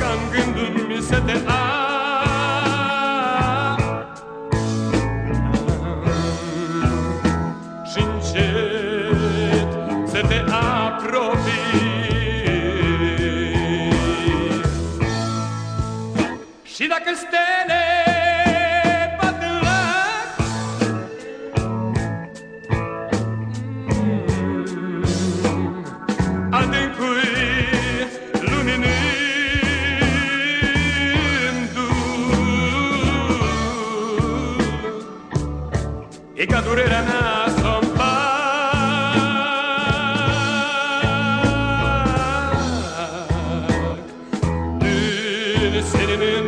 ca gândul gânduri mi se te a Și se te apropii Și dacă stele E que durera na sompa Dün serinin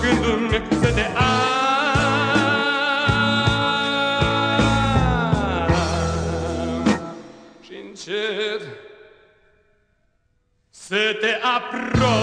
gândul meu опрос. А